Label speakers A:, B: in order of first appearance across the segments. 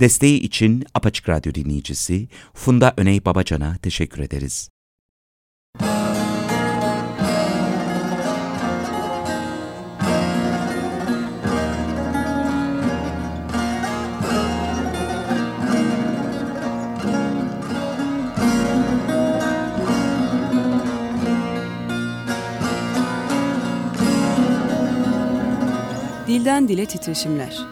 A: Desteği için Apaçık Radyo dinleyicisi Funda Öney Babacan'a teşekkür ederiz.
B: Dilden Dile Titreşimler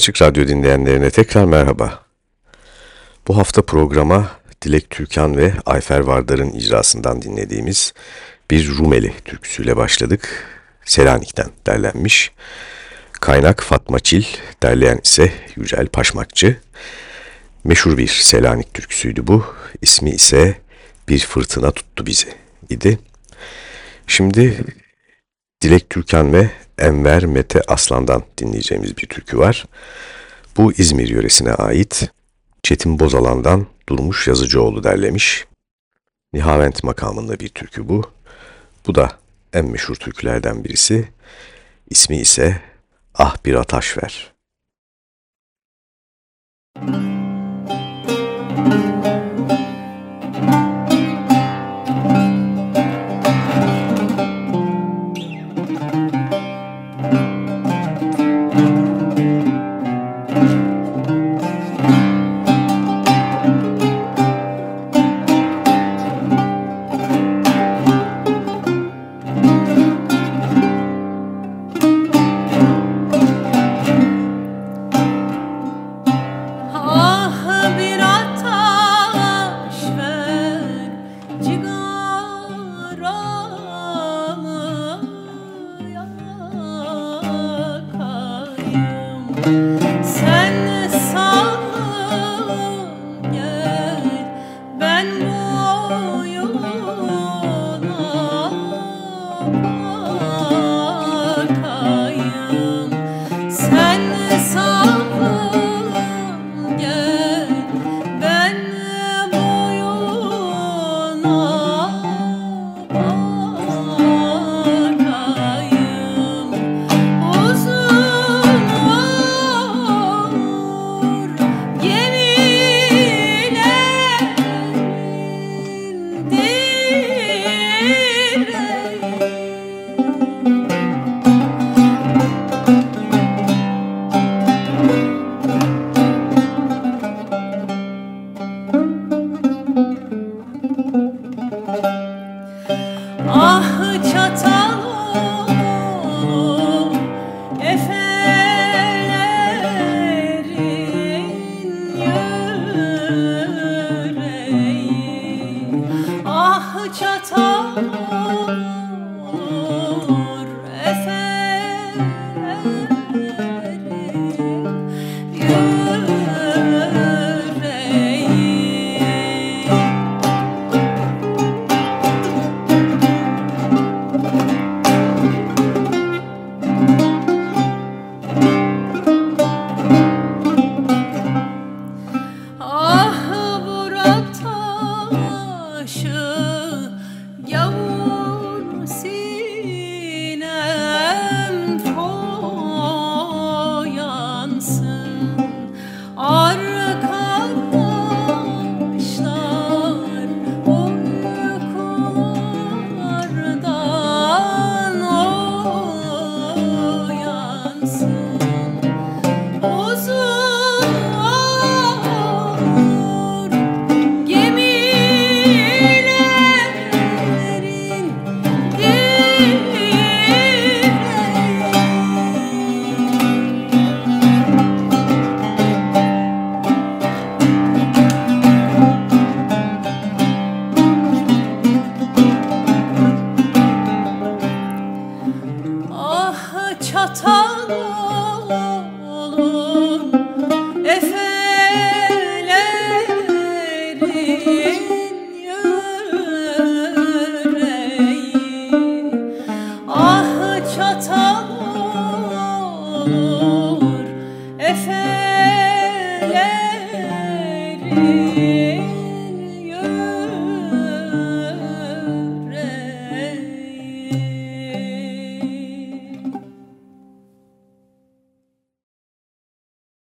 C: Açık Radyo dinleyenlerine tekrar merhaba. Bu hafta programa Dilek Türkan ve Ayfer Vardar'ın icrasından dinlediğimiz bir Rumeli türküsüyle başladık.
B: Selanik'ten derlenmiş. Kaynak Fatma Çil, derleyen ise Yücel Paşmakçı. Meşhur bir Selanik türküsüydü bu. İsmi ise Bir Fırtına Tuttu Bizi idi. Şimdi Dilek Türkan ve Enver Mete Aslan'dan dinleyeceğimiz bir türkü var. Bu İzmir yöresine ait. Çetin Bozalan'dan Durmuş Yazıcıoğlu derlemiş. Nihavent makamında bir türkü bu. Bu da en meşhur türkülerden birisi. İsmi ise Ah Bir Ataş Ver. Müzik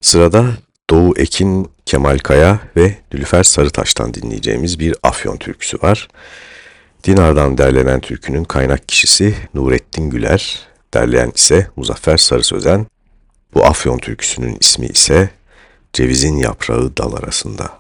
B: Sırada Doğu Ekin, Kemal Kaya ve Nülüfer Sarıtaş'tan dinleyeceğimiz bir Afyon türküsü var. Dinar'dan derlenen türkünün kaynak kişisi Nurettin Güler, derleyen ise Muzaffer Sarı Sözen. Bu Afyon türküsünün ismi ise Cevizin Yaprağı Dal Arasında.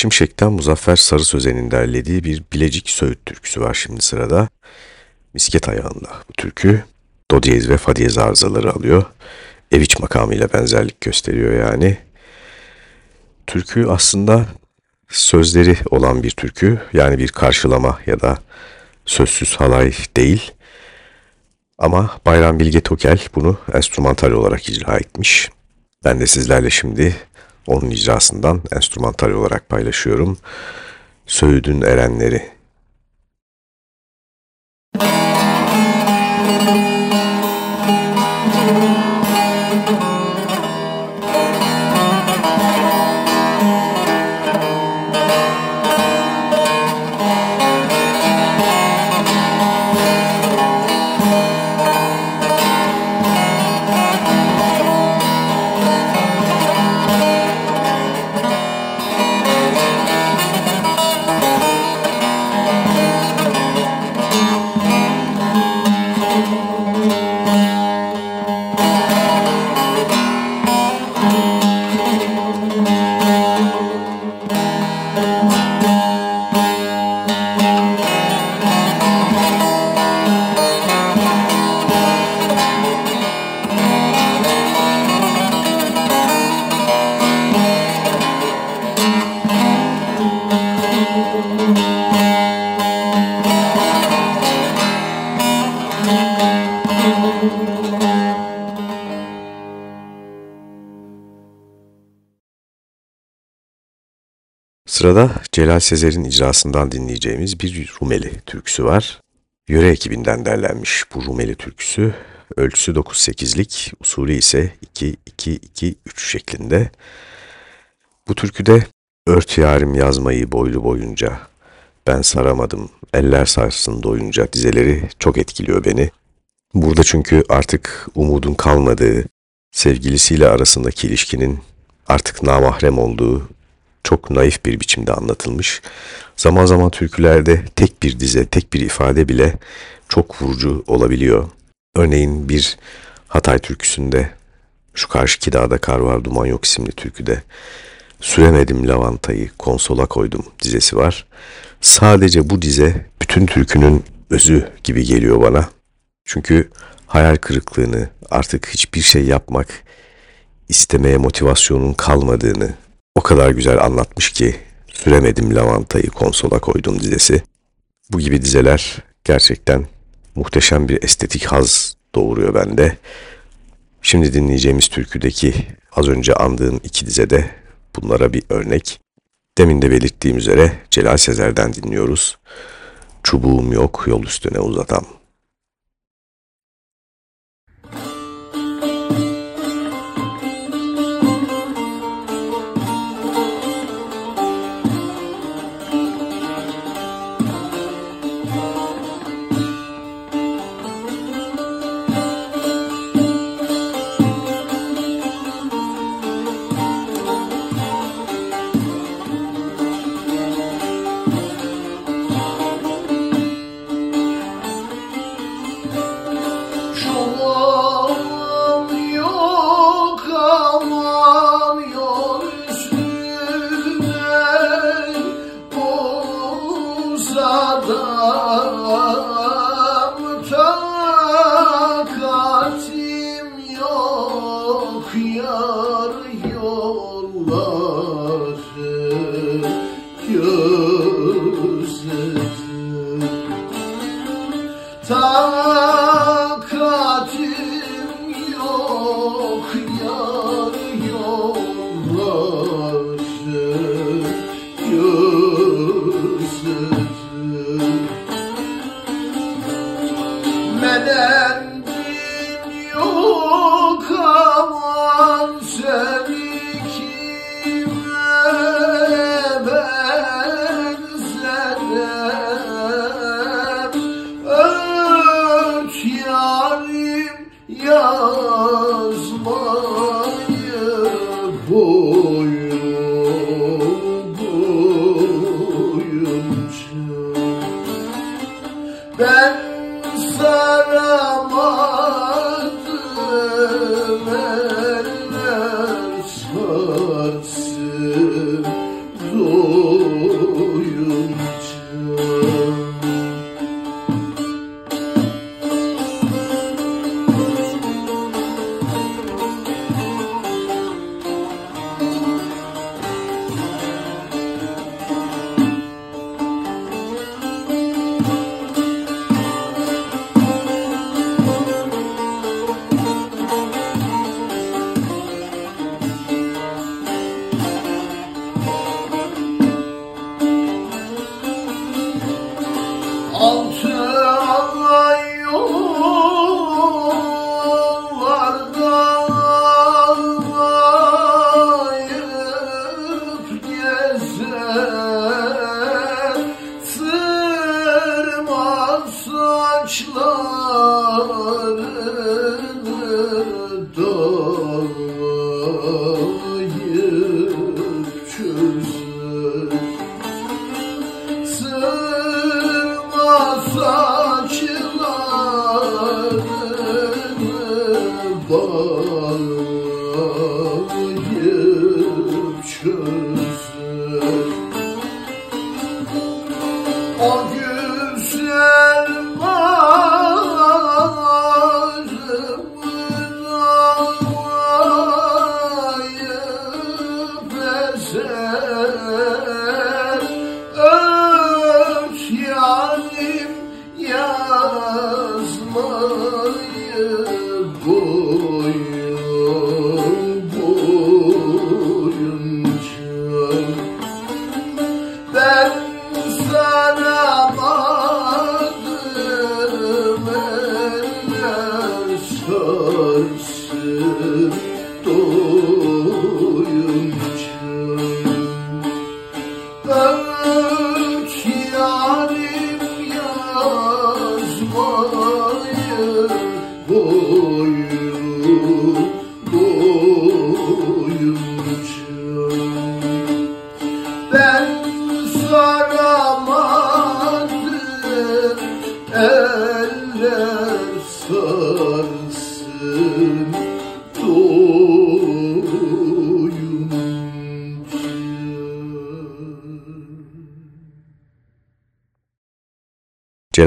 C: Şimşek'ten Muzaffer Sarı Sözen'in derlediği bir Bilecik Söğüt türküsü var şimdi sırada. Misket ayağında bu türkü. Do diyez ve fa diyez arızaları alıyor. Ev iç makamıyla benzerlik gösteriyor yani. Türkü aslında sözleri olan bir türkü. Yani bir karşılama ya da sözsüz halay değil. Ama Bayram Bilge Tokel bunu enstrümantal olarak icra etmiş. Ben de sizlerle şimdi onun icrasından enstrümantal olarak paylaşıyorum. Söğüdün Erenleri. Sırada Celal Sezer'in icrasından dinleyeceğimiz bir Rumeli türküsü var. Yöre ekibinden derlenmiş bu Rumeli türküsü. Ölçüsü 9-8'lik, usulü ise 2-2-2-3 şeklinde. Bu türküde ört yarim yazmayı boylu boyunca, ben saramadım, eller sarsın doyunca dizeleri çok etkiliyor beni.
D: Burada çünkü artık umudun kalmadığı, sevgilisiyle arasındaki ilişkinin artık namahrem olduğu çok naif bir biçimde anlatılmış. Zaman zaman türkülerde tek bir dize, tek bir ifade bile çok vurucu olabiliyor. Örneğin bir Hatay türküsünde şu karşıki dağda kar var duman yok isimli türküde Süremedim lavantayı konsola koydum dizesi var. Sadece bu dize bütün türkünün özü gibi geliyor bana. Çünkü hayal kırıklığını, artık hiçbir şey yapmak istemeye motivasyonun kalmadığını o kadar güzel anlatmış ki süremedim lavantayı konsola koydum dizesi. Bu gibi dizeler gerçekten muhteşem bir estetik haz doğuruyor bende. Şimdi dinleyeceğimiz türküdeki az önce andığım iki dizede bunlara bir örnek. Demin de belirttiğim üzere Celal Sezer'den dinliyoruz. Çubuğum yok yol üstüne uzatam.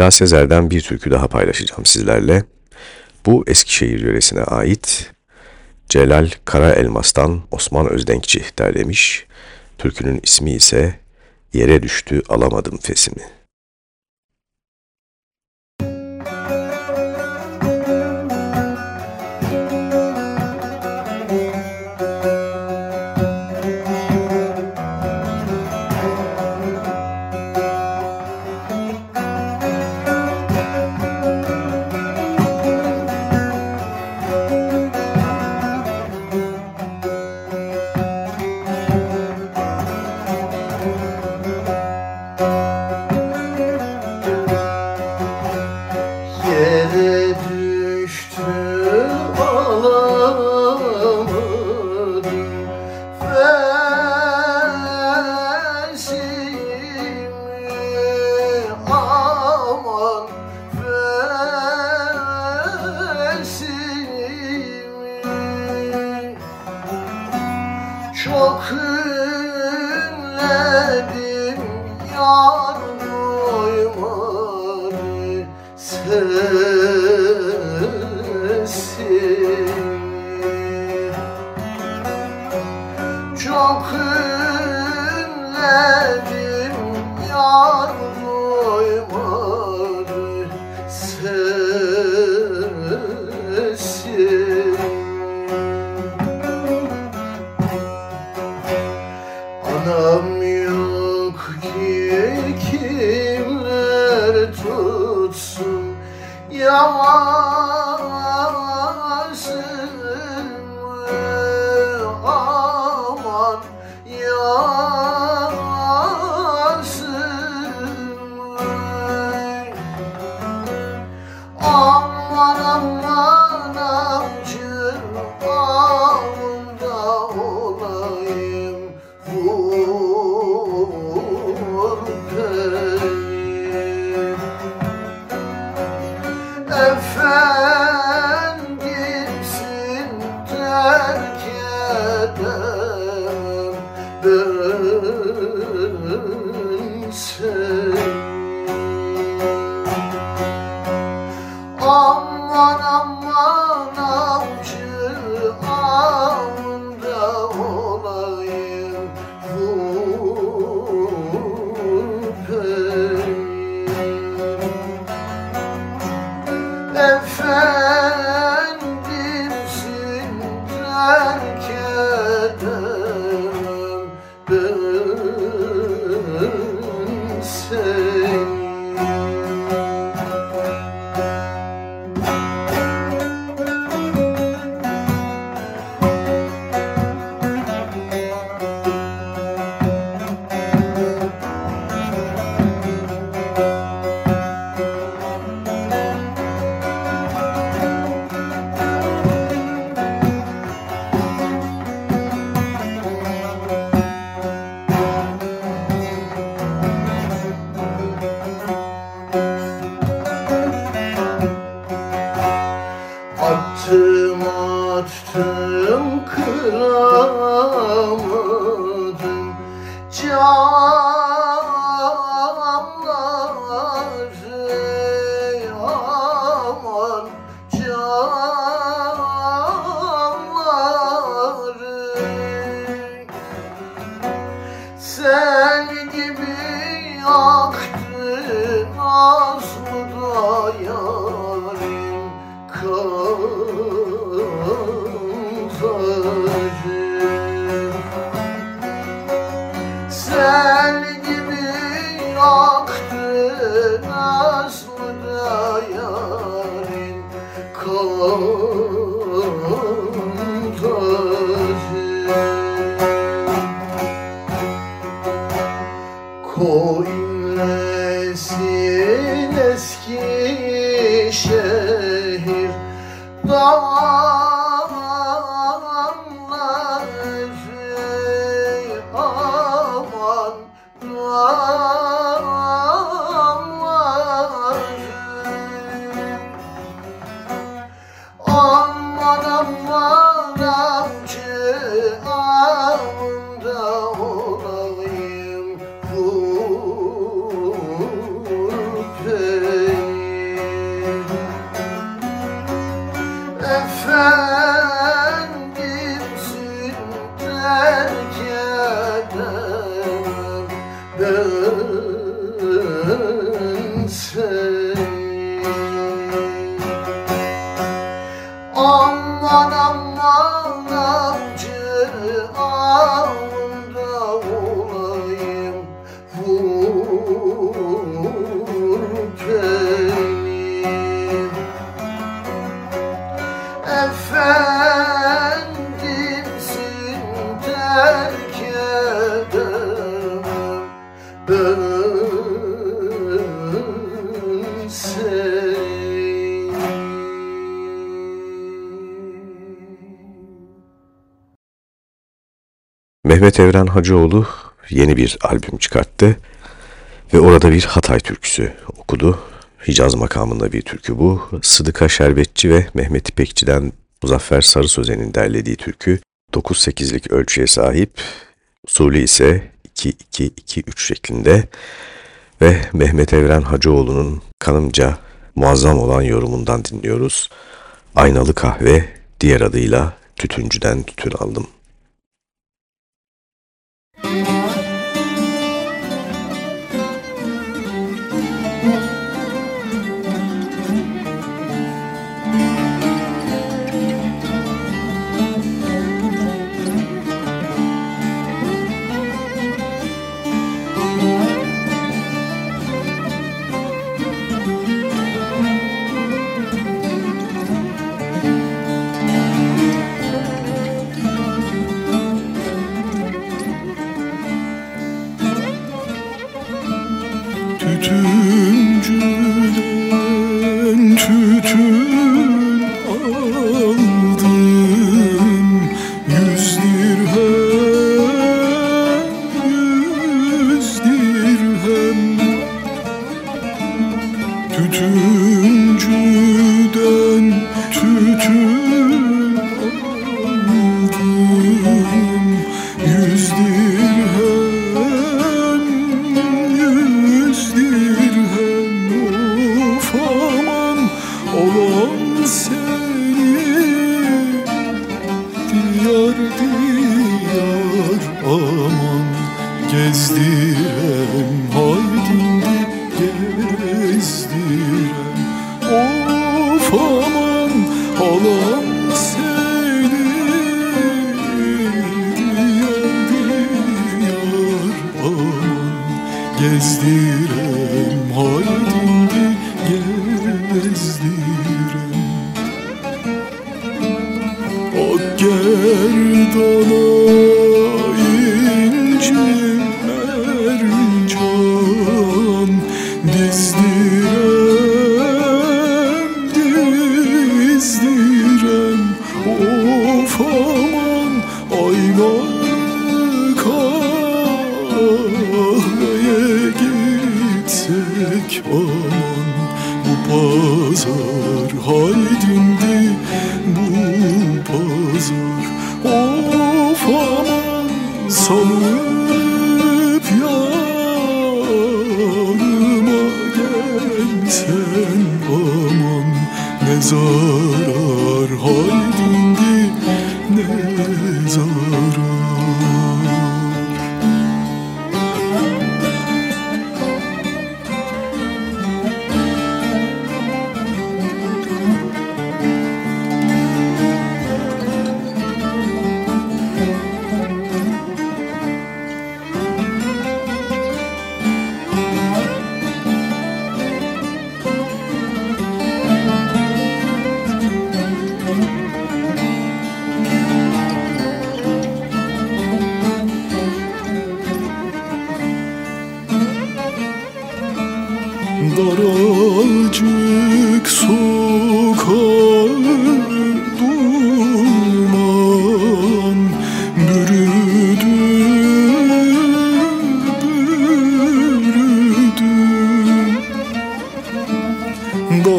C: Celal Sezer'den bir türkü daha paylaşacağım sizlerle. Bu Eskişehir yöresine ait Celal Kara Elmas'tan Osman Özdenkçi derlemiş. Türkünün ismi ise Yere Düştü Alamadım Fesimi.
D: Ko inlesin eski la
E: Mehmet Evren Hacıoğlu yeni bir albüm çıkarttı ve orada bir Hatay türküsü okudu. Hicaz makamında bir türkü bu. Sıdıka Şerbetçi ve Mehmet İpekçi'den Muzaffer Sarı Sözen'in derlediği türkü 9-8'lik ölçüye sahip. Usulü ise 2-2-2-3 şeklinde ve Mehmet Evren Hacıoğlu'nun kanımca muazzam olan yorumundan dinliyoruz. Aynalı kahve diğer adıyla tütüncüden tütün aldım. gezdiren O gerdana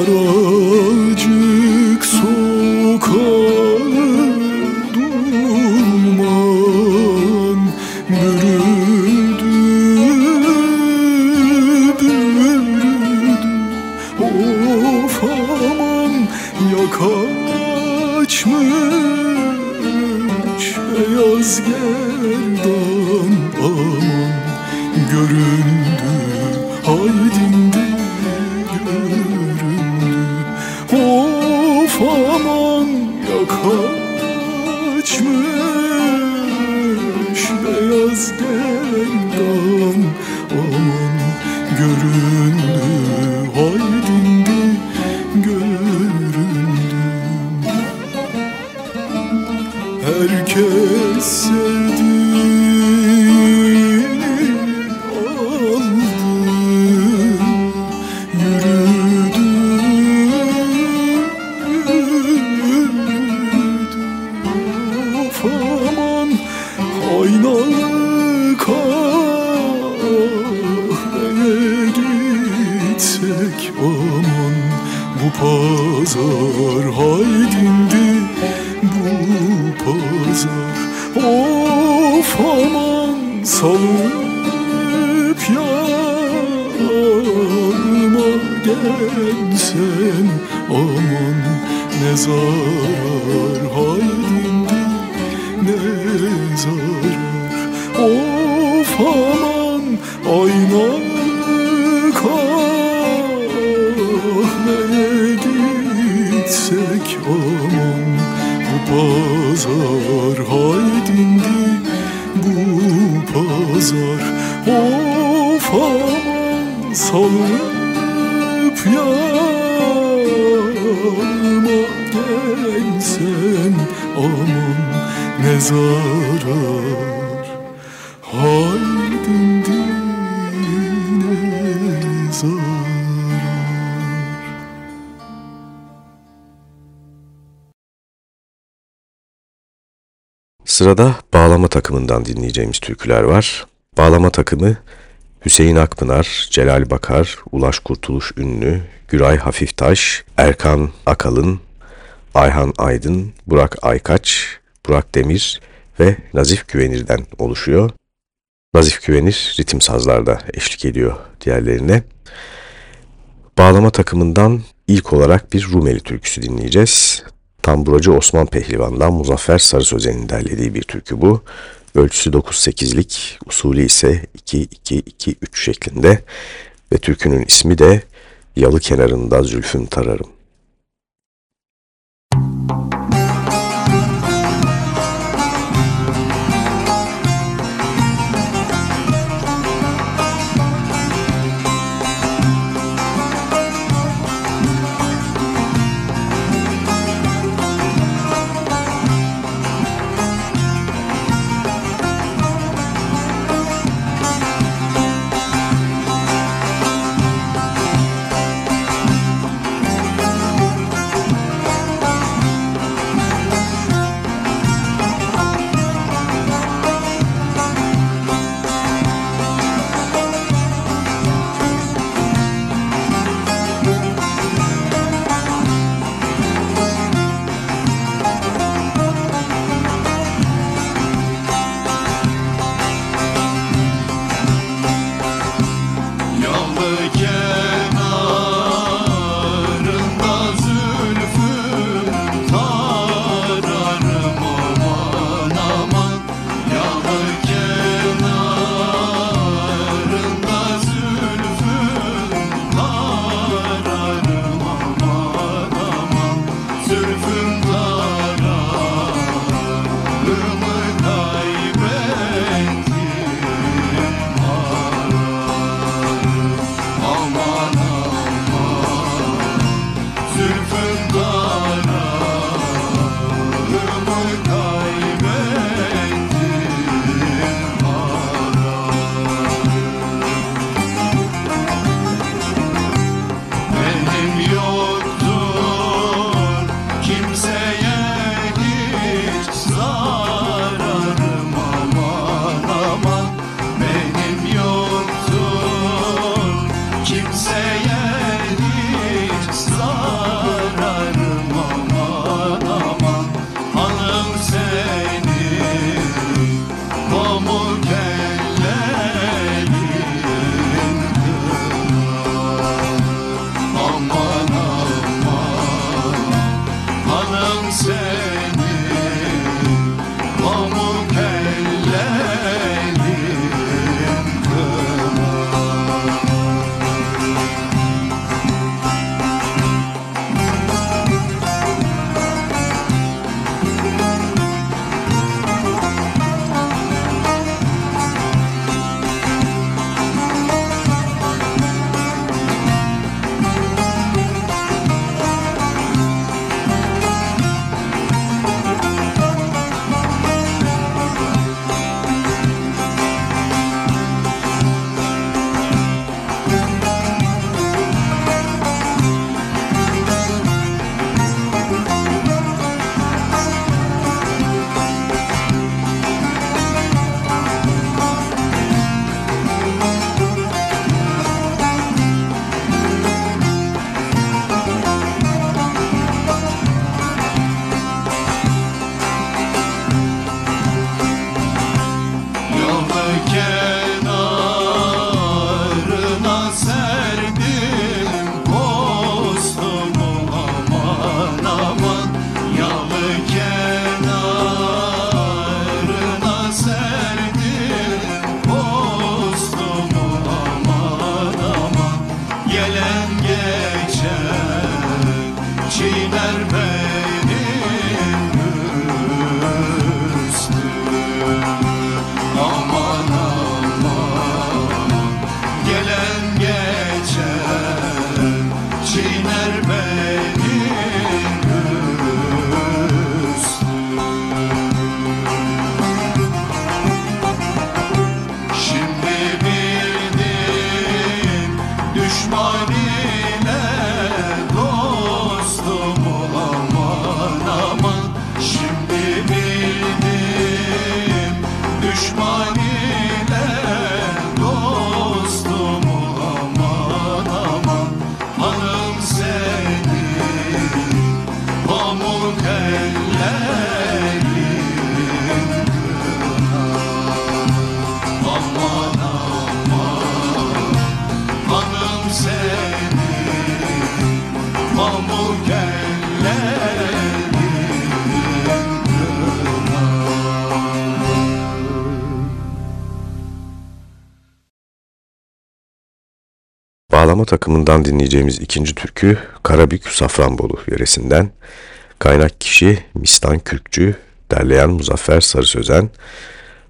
E: chorou. Zarar Of aman aynalı kahveye gitsek aman. Bu pazar haydindi bu pazar. Of aman salıp yanıma gelsen Aman ne zarar haydindi ne zarar
C: Sırada bağlama takımından dinleyeceğimiz türküler var. Bağlama takımı Hüseyin Akpınar, Celal Bakar, Ulaş Kurtuluş Ünlü, Güray Hafiftaş, Erkan Akalın, Ayhan Aydın, Burak Aykaç, Burak Demir ve Nazif Güvenir'den oluşuyor. Nazif Güvenir ritim sazlarda eşlik ediyor diğerlerine. Bağlama takımından ilk olarak bir Rumeli türküsü dinleyeceğiz. Tamburacı Osman Pehlivan'dan Muzaffer Sarı Sözen'in derlediği bir türkü bu. Ölçüsü 9-8'lik, usulü ise 2-2-2-3 şeklinde ve türkünün ismi de Yalı Kenarında Zülfün Tararım.
F: Takımından dinleyeceğimiz ikinci türkü Karabük Safranbolu yöresinden. Kaynak kişi Mistan Kürkçü, derleyen Muzaffer Sarı Sözen.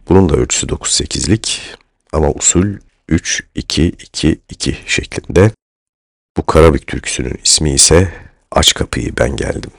F: Bunun da ölçüsü 9-8'lik ama usul 3-2-2-2 şeklinde. Bu Karabük türküsünün ismi ise Aç Kapıyı Ben Geldim.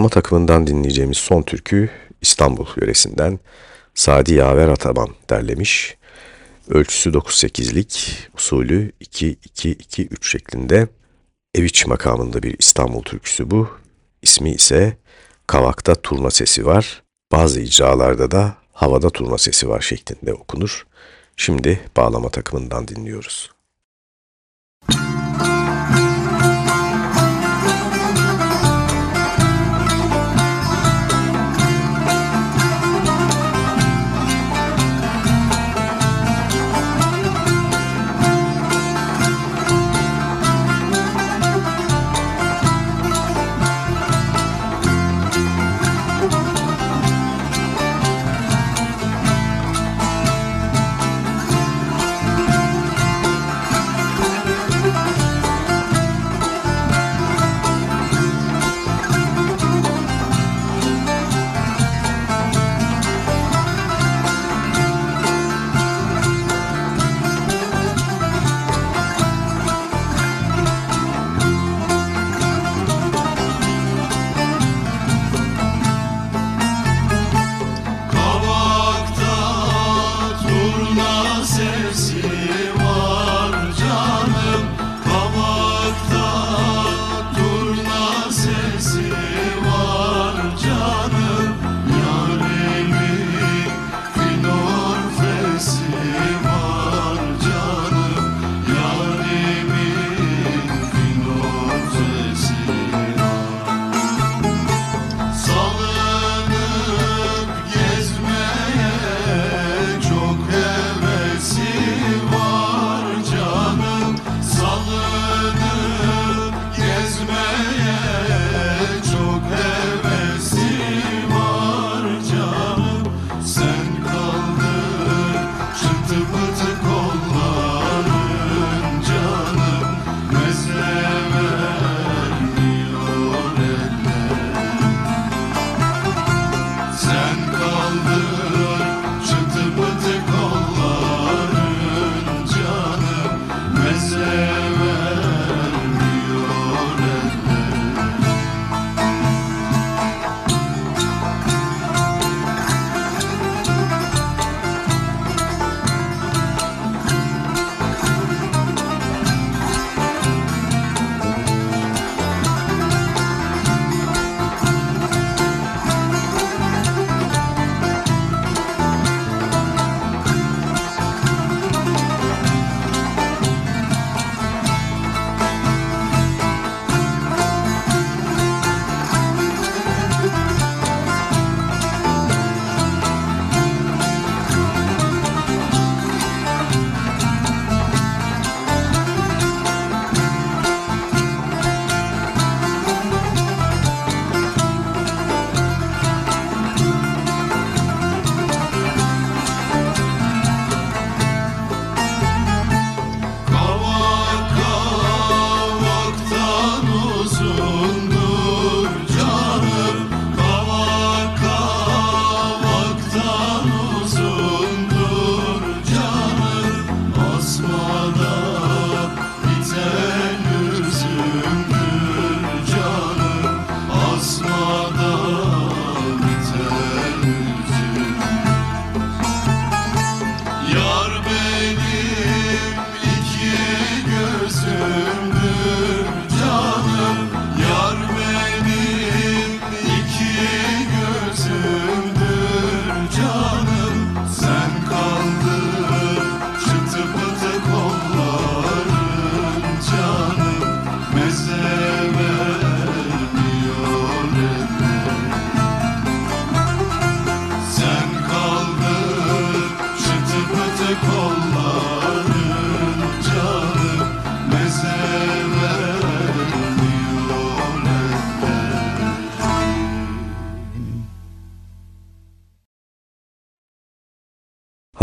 F: Bağlama takımından dinleyeceğimiz son türkü İstanbul yöresinden Sadi Yaver Ataman derlemiş. Ölçüsü 9-8'lik, usulü 2-2-2-3 şeklinde. Eviç makamında bir İstanbul türküsü bu. İsmi ise Kavakta Turna Sesi var. Bazı icralarda da Havada Turna Sesi var şeklinde okunur. Şimdi bağlama takımından dinliyoruz.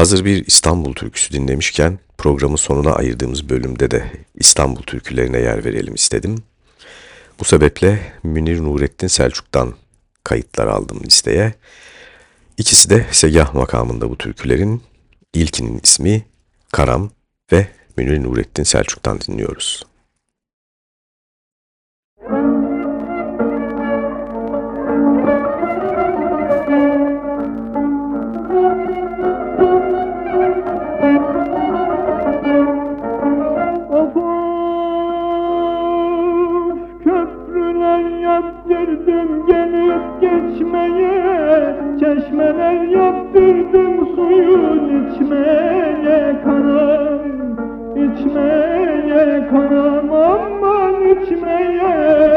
C: Hazır bir İstanbul türküsü dinlemişken programın sonuna ayırdığımız bölümde de İstanbul türkülerine yer verelim istedim. Bu sebeple Münir Nurettin Selçuk'tan kayıtlar aldım listeye. İkisi de segah makamında bu türkülerin. İlkinin ismi Karam ve Münir Nurettin Selçuk'tan dinliyoruz.
B: Çeşmeler yaptırdım suyun içmeye kanam içmeye kanam aman içmeye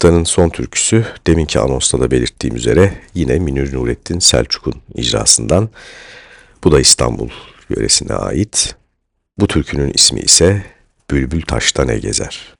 B: haftanın son türküsü deminki anonsta da belirttiğim üzere yine Münir Nurettin Selçuk'un icrasından. Bu da İstanbul yöresine ait. Bu türkünün ismi ise Bülbül Taşta Ne Gezer.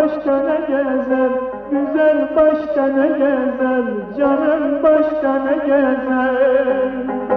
B: başka ne gezer? Güzel başka ne gezer? Canım başka ne gezer?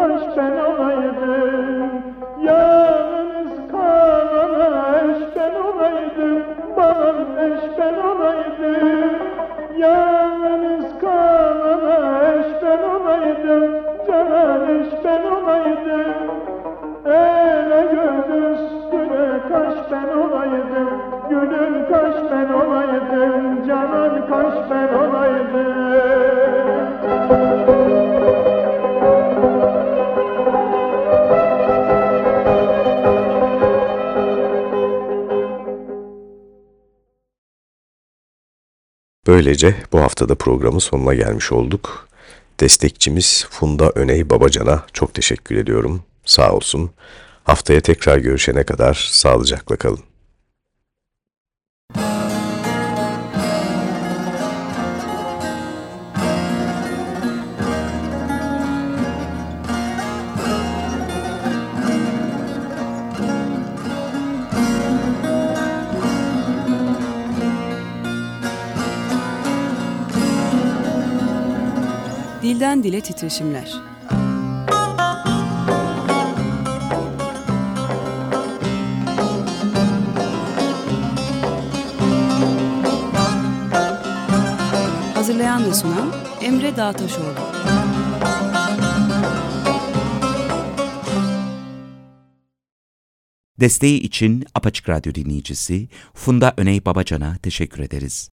B: barış ben alaydım Böylece bu haftada programın sonuna gelmiş olduk. Destekçimiz Funda Öney Babacan'a çok teşekkür ediyorum. Sağ olsun. Haftaya tekrar görüşene kadar sağlıcakla kalın.
G: Dilden Dile Titreşimler Hazırlayan ve sunan Emre Dağtaşoğlu.
A: Desteği için Apaçık Radyo dinleyicisi Funda Öney Babacan'a teşekkür ederiz.